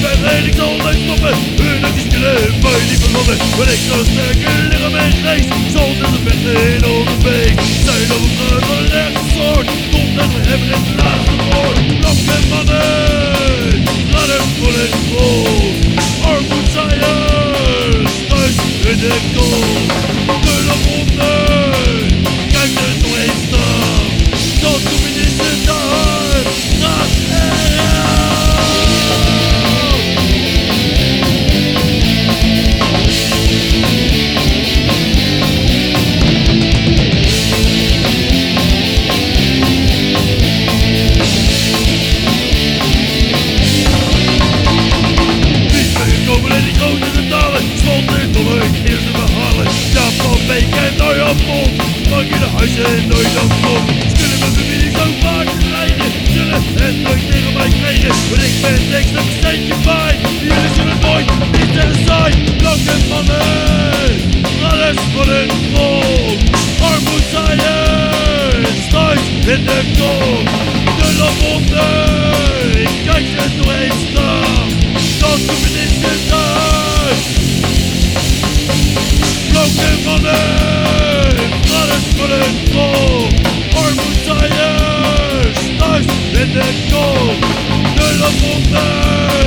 ben redelijk ik zal hun dat is killen, mij die vermonden. Maar ik kan sterker liggen met reis Zal dat het met in onderweg. Zijn op een van rechts soort. Komt en we hebben het laatste woord. Lang met mannen, laat hem vol. Armoed in de kool. Maak je de huizen en nooit grond Zullen mijn familie zo vaak krijgen? Zullen het nooit tegen mij krijgen? Want ik ben niks, dat besteed je bij. Jullie zullen nooit niet tegen zijn Blanke mannen Alles voor hun grond Armoedzaaiers Thuis in de kop. De lamonder de la montaña.